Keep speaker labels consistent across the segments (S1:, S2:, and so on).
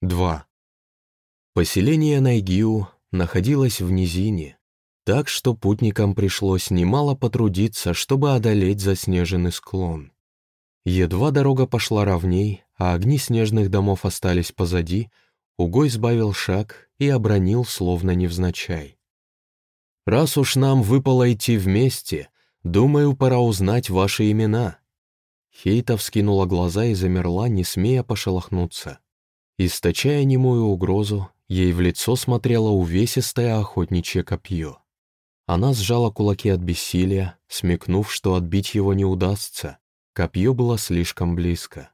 S1: 2. Поселение Найгиу находилось в низине, так что путникам пришлось немало потрудиться, чтобы одолеть заснеженный склон. Едва дорога пошла ровней, а огни снежных домов остались позади, Угой сбавил шаг и обронил, словно невзначай. «Раз уж нам выпало идти вместе, думаю, пора узнать ваши имена». Хейта вскинула глаза и замерла, не смея пошелохнуться. Источая немую угрозу, ей в лицо смотрело увесистое охотничье копье. Она сжала кулаки от бессилия, смекнув, что отбить его не удастся. Копье было слишком близко.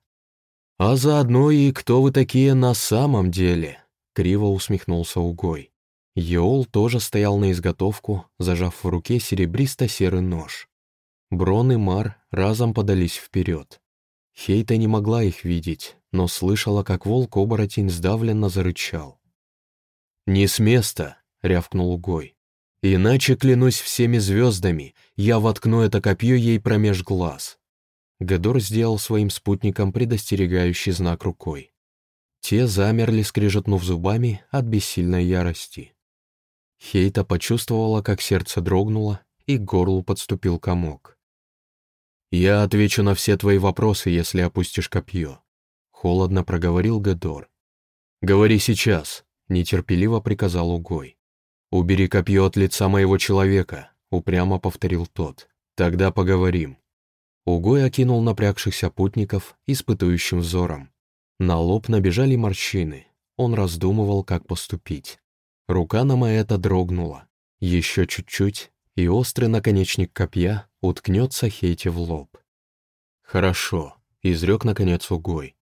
S1: «А заодно и кто вы такие на самом деле?» — криво усмехнулся Угой. Еол тоже стоял на изготовку, зажав в руке серебристо-серый нож. Брон и Мар разом подались вперед. Хейта не могла их видеть, но слышала, как волк-оборотень сдавленно зарычал. «Не с места!» — рявкнул Угой. «Иначе, клянусь всеми звездами, я воткну это копье ей промеж глаз». Гадор сделал своим спутникам предостерегающий знак рукой. Те замерли, скрежетнув зубами от бессильной ярости. Хейта почувствовала, как сердце дрогнуло, и к горлу подступил комок. «Я отвечу на все твои вопросы, если опустишь копье», — холодно проговорил Гадор. «Говори сейчас», — нетерпеливо приказал Угой. «Убери копье от лица моего человека», — упрямо повторил тот. «Тогда поговорим». Угой окинул напрягшихся путников испытующим взором. На лоб набежали морщины. Он раздумывал, как поступить. Рука на Маэта дрогнула. Еще чуть-чуть, и острый наконечник копья уткнется Хейте в лоб. «Хорошо», — изрек наконец Угой.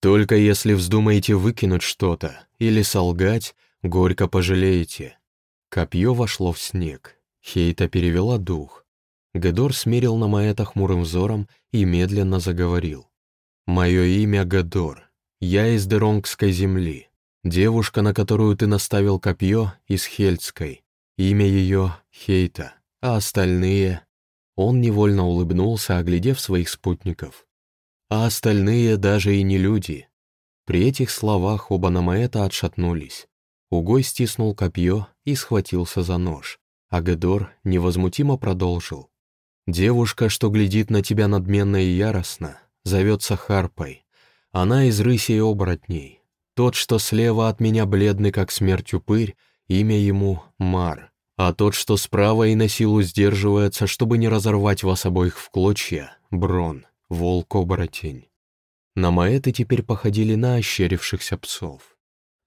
S1: «Только если вздумаете выкинуть что-то или солгать, горько пожалеете». Копье вошло в снег. Хейта перевела дух. Гедор смерил на Маэта хмурым взором и медленно заговорил. «Мое имя Гедор. Я из Деронгской земли. Девушка, на которую ты наставил копье, из Хельцкой. Имя ее Хейта, а остальные...» Он невольно улыбнулся, оглядев своих спутников. «А остальные даже и не люди». При этих словах оба Намаэта отшатнулись. Угой стиснул копье и схватился за нож, а Гедор невозмутимо продолжил. Девушка, что глядит на тебя надменно и яростно, зовется Харпой. Она из рыси и оборотней. Тот, что слева от меня бледный, как смерть упырь, имя ему Мар. А тот, что справа и на силу сдерживается, чтобы не разорвать вас обоих в клочья, Брон, волк-оборотень. На маэты теперь походили на ощерившихся псов.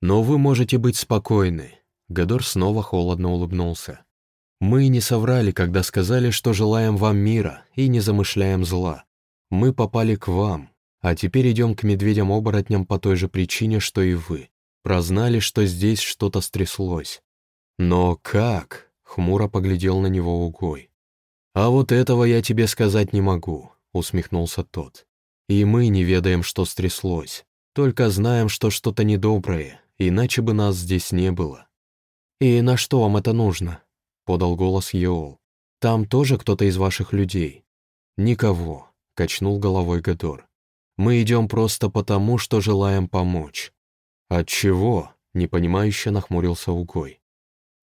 S1: Но вы можете быть спокойны. Гадор снова холодно улыбнулся. Мы не соврали, когда сказали, что желаем вам мира и не замышляем зла. Мы попали к вам, а теперь идем к медведям-оборотням по той же причине, что и вы. Прознали, что здесь что-то стряслось. Но как? Хмуро поглядел на него Угой. «А вот этого я тебе сказать не могу», — усмехнулся тот. «И мы не ведаем, что стряслось, только знаем, что что-то недоброе, иначе бы нас здесь не было». «И на что вам это нужно?» — подал голос Йоул. «Там тоже кто-то из ваших людей?» «Никого», — качнул головой Гадор. «Мы идем просто потому, что желаем помочь». «От чего?» — непонимающе нахмурился Угой.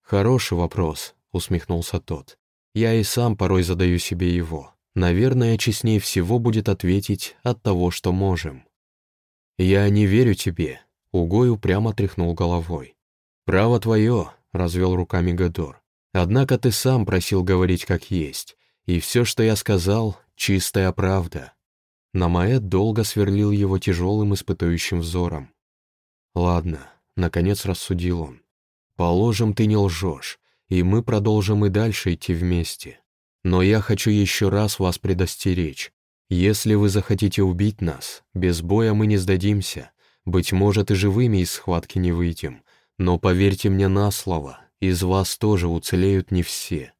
S1: «Хороший вопрос», — усмехнулся тот. «Я и сам порой задаю себе его. Наверное, честнее всего будет ответить от того, что можем». «Я не верю тебе», — Угой упрямо тряхнул головой. «Право твое», — развел руками Гадор. Однако ты сам просил говорить как есть, и все, что я сказал, чистая правда». Намаэт долго сверлил его тяжелым испытующим взором. «Ладно», — наконец рассудил он. «Положим, ты не лжешь, и мы продолжим и дальше идти вместе. Но я хочу еще раз вас предостеречь. Если вы захотите убить нас, без боя мы не сдадимся, быть может, и живыми из схватки не выйдем, но поверьте мне на слово, из вас тоже уцелеют не все».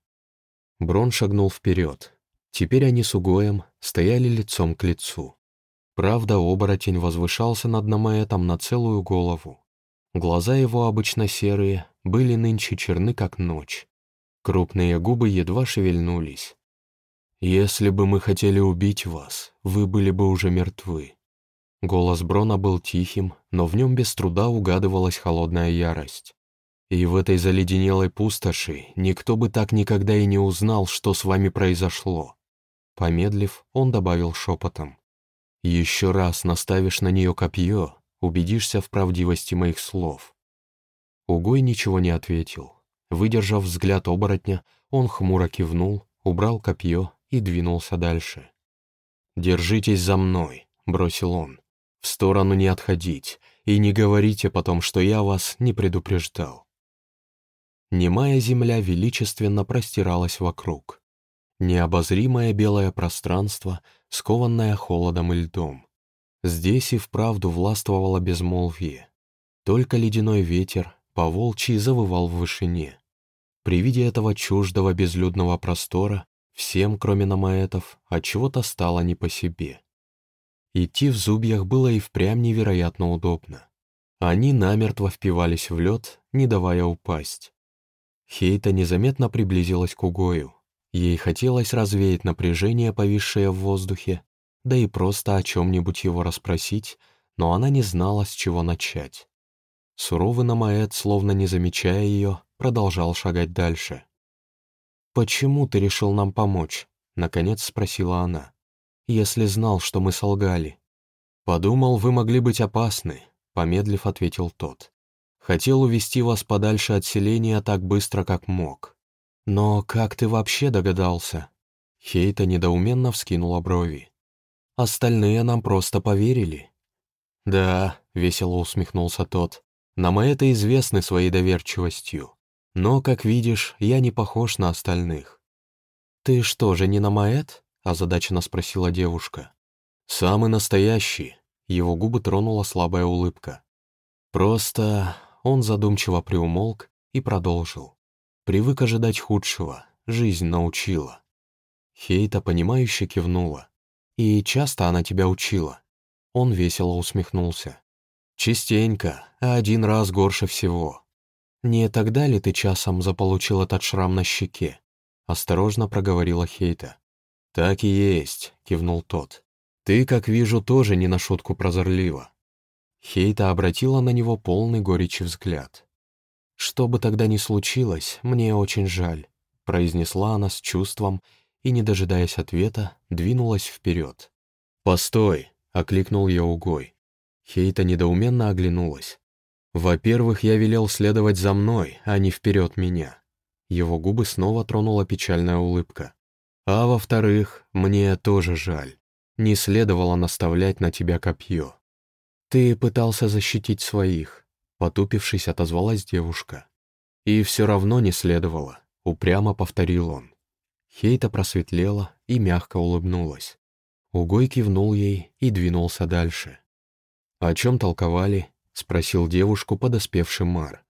S1: Брон шагнул вперед. Теперь они с Угоем стояли лицом к лицу. Правда, оборотень возвышался над Намаэтом на целую голову. Глаза его, обычно серые, были нынче черны, как ночь. Крупные губы едва шевельнулись. «Если бы мы хотели убить вас, вы были бы уже мертвы». Голос Брона был тихим, но в нем без труда угадывалась холодная ярость. И в этой заледенелой пустоши никто бы так никогда и не узнал, что с вами произошло. Помедлив, он добавил шепотом. «Еще раз наставишь на нее копье, убедишься в правдивости моих слов». Угой ничего не ответил. Выдержав взгляд оборотня, он хмуро кивнул, убрал копье и двинулся дальше. «Держитесь за мной», — бросил он. «В сторону не отходить, и не говорите потом, что я вас не предупреждал». Немая земля величественно простиралась вокруг. Необозримое белое пространство, скованное холодом и льдом. Здесь и вправду властвовало безмолвие. Только ледяной ветер по волчьи завывал в вышине. При виде этого чуждого безлюдного простора всем, кроме намаэтов, от чего-то стало не по себе. Идти в зубьях было и впрямь невероятно удобно. Они намертво впивались в лед, не давая упасть. Хейта незаметно приблизилась к Угою. Ей хотелось развеять напряжение, повисшее в воздухе, да и просто о чем-нибудь его расспросить, но она не знала, с чего начать. Суровый Намаэт, словно не замечая ее, продолжал шагать дальше. «Почему ты решил нам помочь?» — наконец спросила она. «Если знал, что мы солгали». «Подумал, вы могли быть опасны», — помедлив ответил тот. Хотел увести вас подальше от селения так быстро, как мог. Но как ты вообще догадался?» Хейта недоуменно вскинула брови. «Остальные нам просто поверили». «Да», — весело усмехнулся тот, — «нам это известны своей доверчивостью. Но, как видишь, я не похож на остальных». «Ты что же, не на Маэт?» — озадаченно спросила девушка. «Самый настоящий», — его губы тронула слабая улыбка. «Просто он задумчиво приумолк и продолжил. «Привык ожидать худшего, жизнь научила». Хейта, понимающе кивнула. «И часто она тебя учила?» Он весело усмехнулся. «Частенько, а один раз горше всего». «Не тогда ли ты часом заполучил этот шрам на щеке?» Осторожно проговорила Хейта. «Так и есть», — кивнул тот. «Ты, как вижу, тоже не на шутку прозорлива. Хейта обратила на него полный горечи взгляд. «Что бы тогда ни случилось, мне очень жаль», — произнесла она с чувством и, не дожидаясь ответа, двинулась вперед. «Постой!» — окликнул ее угой. Хейта недоуменно оглянулась. «Во-первых, я велел следовать за мной, а не вперед меня». Его губы снова тронула печальная улыбка. «А во-вторых, мне тоже жаль. Не следовало наставлять на тебя копье. «Ты пытался защитить своих», — потупившись, отозвалась девушка. «И все равно не следовало», — упрямо повторил он. Хейта просветлела и мягко улыбнулась. Угой кивнул ей и двинулся дальше. «О чем толковали?» — спросил девушку подоспевший Мар.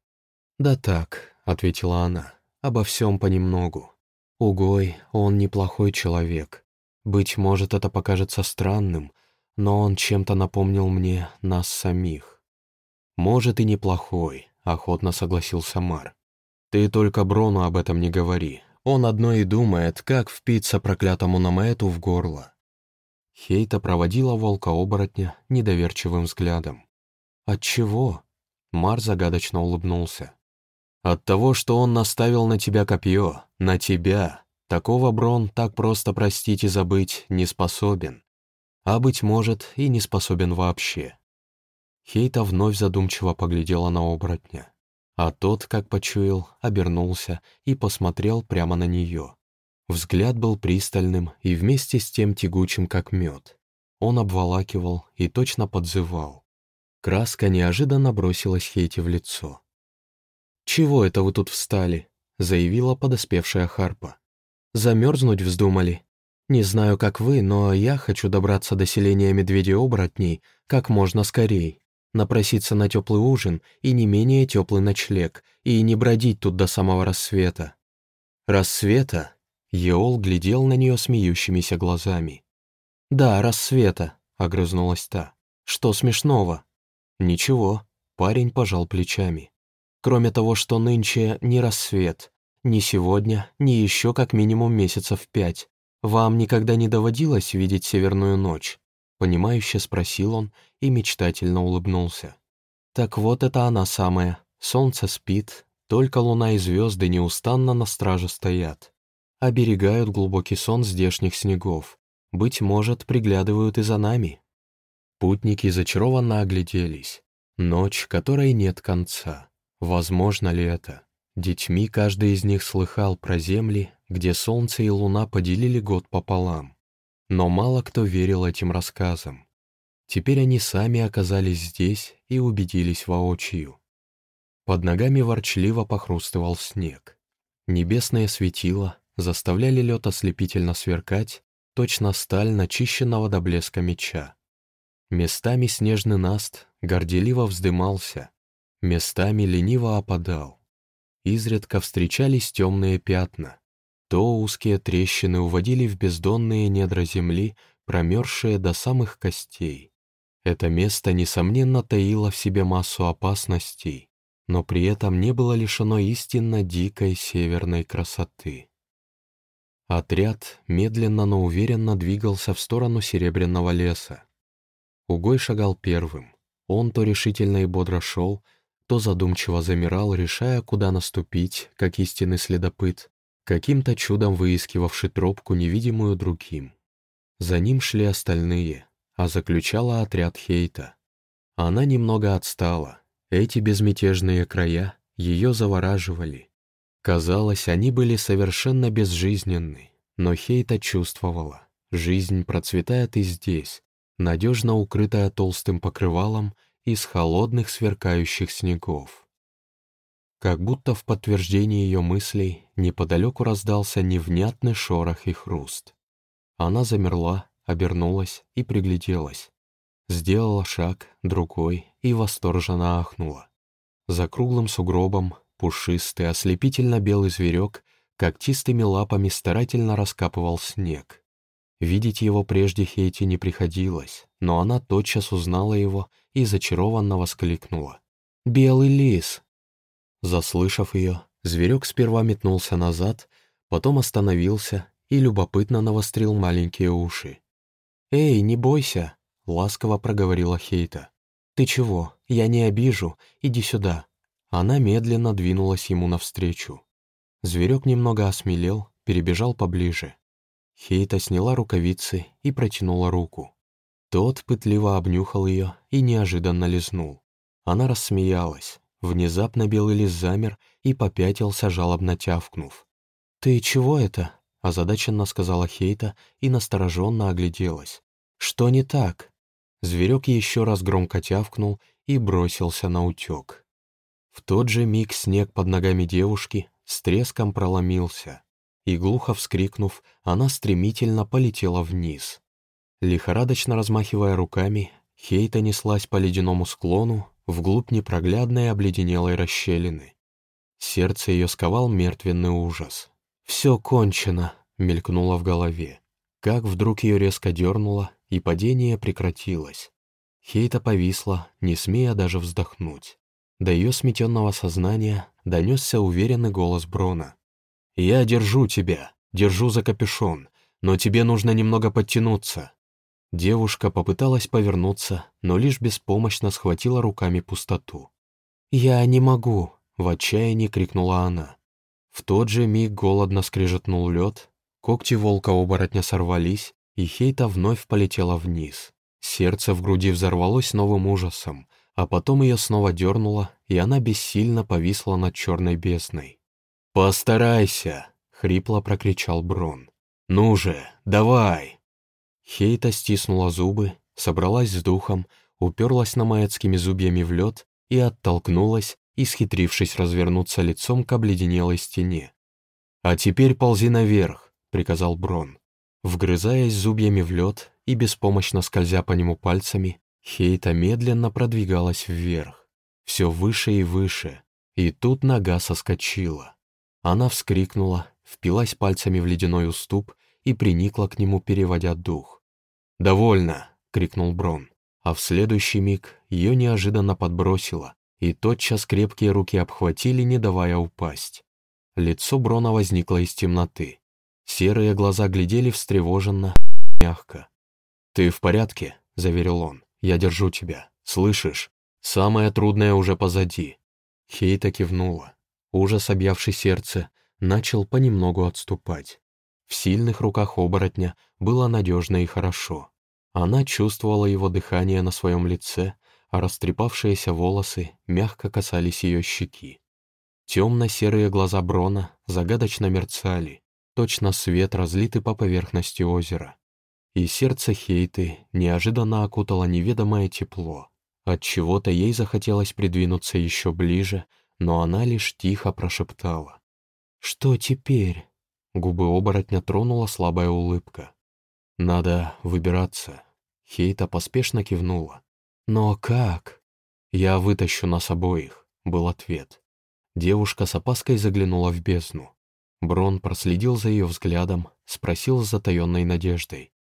S1: «Да так», — ответила она, — «обо всем понемногу. Угой, он неплохой человек. Быть может, это покажется странным, но он чем-то напомнил мне нас самих. «Может, и неплохой», — охотно согласился Мар. «Ты только Брону об этом не говори. Он одно и думает, как впиться проклятому Намаэту в горло». Хейта проводила волка-оборотня недоверчивым взглядом. «Отчего?» — Мар загадочно улыбнулся. «От того, что он наставил на тебя копье, на тебя. Такого Брон так просто простить и забыть не способен а, быть может, и не способен вообще. Хейта вновь задумчиво поглядела на оборотня, а тот, как почуял, обернулся и посмотрел прямо на нее. Взгляд был пристальным и вместе с тем тягучим, как мед. Он обволакивал и точно подзывал. Краска неожиданно бросилась Хейте в лицо. «Чего это вы тут встали?» — заявила подоспевшая Харпа. «Замерзнуть вздумали?» Не знаю, как вы, но я хочу добраться до селения медведей-оборотней как можно скорей, напроситься на теплый ужин и не менее теплый ночлег, и не бродить тут до самого рассвета». «Рассвета?» Еол глядел на нее смеющимися глазами. «Да, рассвета», — огрызнулась та. «Что смешного?» «Ничего», — парень пожал плечами. «Кроме того, что нынче не рассвет, ни сегодня, ни еще как минимум месяцев пять. Вам никогда не доводилось видеть северную ночь? Понимающе спросил он и мечтательно улыбнулся. «Так вот это она самая. Солнце спит, только луна и звезды неустанно на страже стоят. Оберегают глубокий сон здешних снегов. Быть может, приглядывают и за нами». Путники зачарованно огляделись. Ночь, которой нет конца. Возможно ли это? Детьми каждый из них слыхал про земли, где солнце и луна поделили год пополам. Но мало кто верил этим рассказам. Теперь они сами оказались здесь и убедились воочию. Под ногами ворчливо похрустывал снег. Небесное светило заставляли лед ослепительно сверкать, точно сталь начищенного до блеска меча. Местами снежный наст горделиво вздымался, местами лениво опадал. Изредка встречались темные пятна. То узкие трещины уводили в бездонные недра земли, промерзшие до самых костей. Это место, несомненно, таило в себе массу опасностей, но при этом не было лишено истинно дикой северной красоты. Отряд медленно, но уверенно двигался в сторону Серебряного леса. Угой шагал первым. Он то решительно и бодро шел, то задумчиво замирал, решая, куда наступить, как истинный следопыт, каким-то чудом выискивавший тропку, невидимую другим. За ним шли остальные, а заключала отряд Хейта. Она немного отстала. Эти безмятежные края ее завораживали. Казалось, они были совершенно безжизненны, но Хейта чувствовала, жизнь процветает и здесь, надежно укрытая толстым покрывалом из холодных сверкающих снегов. Как будто в подтверждение ее мыслей неподалеку раздался невнятный шорох и хруст. Она замерла, обернулась и пригляделась. Сделала шаг, другой и восторженно ахнула. За круглым сугробом Пушистый, ослепительно-белый зверек когтистыми лапами старательно раскапывал снег. Видеть его прежде Хейти не приходилось, но она тотчас узнала его и зачарованно воскликнула. «Белый лис!» Заслышав ее, зверек сперва метнулся назад, потом остановился и любопытно навострил маленькие уши. «Эй, не бойся!» — ласково проговорила Хейта. «Ты чего? Я не обижу. Иди сюда. Она медленно двинулась ему навстречу. Зверек немного осмелел, перебежал поближе. Хейта сняла рукавицы и протянула руку. Тот пытливо обнюхал ее и неожиданно лизнул. Она рассмеялась. Внезапно белый лис замер и попятился, жалобно тявкнув. «Ты чего это?» — озадаченно сказала Хейта и настороженно огляделась. «Что не так?» Зверек еще раз громко тявкнул и бросился на утек. В тот же миг снег под ногами девушки с треском проломился, и, глухо вскрикнув, она стремительно полетела вниз. Лихорадочно размахивая руками, Хейта неслась по ледяному склону вглубь непроглядной обледенелой расщелины. Сердце ее сковал мертвенный ужас. «Все кончено», — мелькнуло в голове. Как вдруг ее резко дернуло, и падение прекратилось. Хейта повисла, не смея даже вздохнуть. До ее сметенного сознания донесся уверенный голос Брона. «Я держу тебя, держу за капюшон, но тебе нужно немного подтянуться». Девушка попыталась повернуться, но лишь беспомощно схватила руками пустоту. «Я не могу!» — в отчаянии крикнула она. В тот же миг голодно скрежетнул лед, когти волка-оборотня сорвались, и Хейта вновь полетела вниз. Сердце в груди взорвалось новым ужасом — а потом ее снова дернуло, и она бессильно повисла над черной бездной. «Постарайся!» — хрипло прокричал Брон. «Ну же, давай!» Хейта стиснула зубы, собралась с духом, уперлась намаецкими зубьями в лед и оттолкнулась, исхитрившись развернуться лицом к обледенелой стене. «А теперь ползи наверх», — приказал Брон. Вгрызаясь зубьями в лед и беспомощно скользя по нему пальцами, Хейта медленно продвигалась вверх, все выше и выше, и тут нога соскочила. Она вскрикнула, впилась пальцами в ледяной уступ и приникла к нему, переводя дух. «Довольно!» — крикнул Брон, а в следующий миг ее неожиданно подбросило, и тотчас крепкие руки обхватили, не давая упасть. Лицо Брона возникло из темноты. Серые глаза глядели встревоженно, мягко. «Ты в порядке?» заверил он. «Я держу тебя. Слышишь? Самое трудное уже позади». Хейта кивнула. Ужас, объявший сердце, начал понемногу отступать. В сильных руках оборотня было надежно и хорошо. Она чувствовала его дыхание на своем лице, а растрепавшиеся волосы мягко касались ее щеки. Темно-серые глаза Брона загадочно мерцали, точно свет, разлитый по поверхности озера. И сердце Хейты неожиданно окутало неведомое тепло. От чего то ей захотелось придвинуться еще ближе, но она лишь тихо прошептала. «Что теперь?» Губы оборотня тронула слабая улыбка. «Надо выбираться». Хейта поспешно кивнула. «Но как?» «Я вытащу нас обоих», — был ответ. Девушка с опаской заглянула в бездну. Брон проследил за ее взглядом, спросил с затаенной надеждой.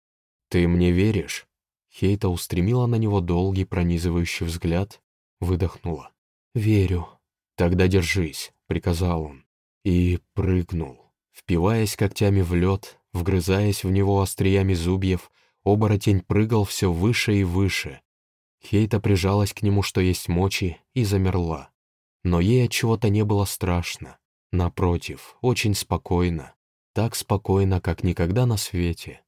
S1: «Ты мне веришь?» Хейта устремила на него долгий пронизывающий взгляд, выдохнула. «Верю». «Тогда держись», — приказал он. И прыгнул. Впиваясь когтями в лед, вгрызаясь в него остриями зубьев, оборотень прыгал все выше и выше. Хейта прижалась к нему, что есть мочи, и замерла. Но ей от чего-то не было страшно. Напротив, очень спокойно. Так спокойно, как никогда на свете.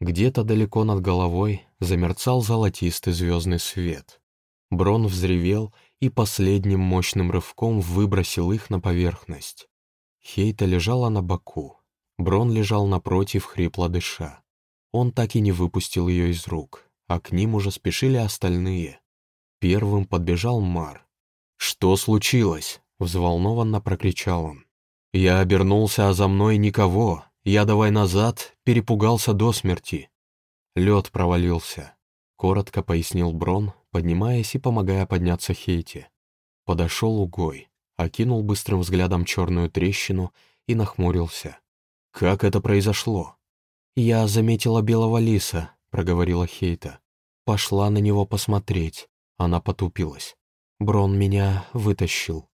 S1: Где-то далеко над головой замерцал золотистый звездный свет. Брон взревел и последним мощным рывком выбросил их на поверхность. Хейта лежала на боку. Брон лежал напротив, хрипло дыша. Он так и не выпустил ее из рук, а к ним уже спешили остальные. Первым подбежал Мар. «Что случилось?» — взволнованно прокричал он. «Я обернулся, а за мной никого. Я давай назад, перепугался до смерти». Лед провалился. Коротко пояснил Брон, поднимаясь и помогая подняться Хейте. Подошел Угой, окинул быстрым взглядом черную трещину и нахмурился. «Как это произошло?» «Я заметила белого лиса», — проговорила Хейта. «Пошла на него посмотреть». Она потупилась. Брон меня вытащил.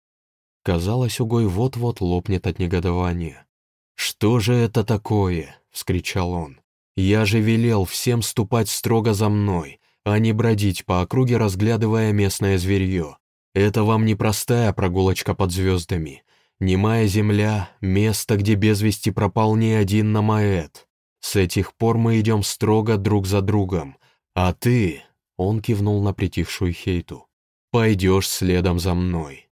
S1: Казалось, Угой вот-вот лопнет от негодования. «Что же это такое?» — вскричал он. «Я же велел всем ступать строго за мной, а не бродить по округе, разглядывая местное зверье. Это вам не простая прогулочка под звездами. Немая земля — место, где без вести пропал ни один намаэт. С этих пор мы идем строго друг за другом. А ты...» — он кивнул на притихшую Хейту. «Пойдешь следом за мной».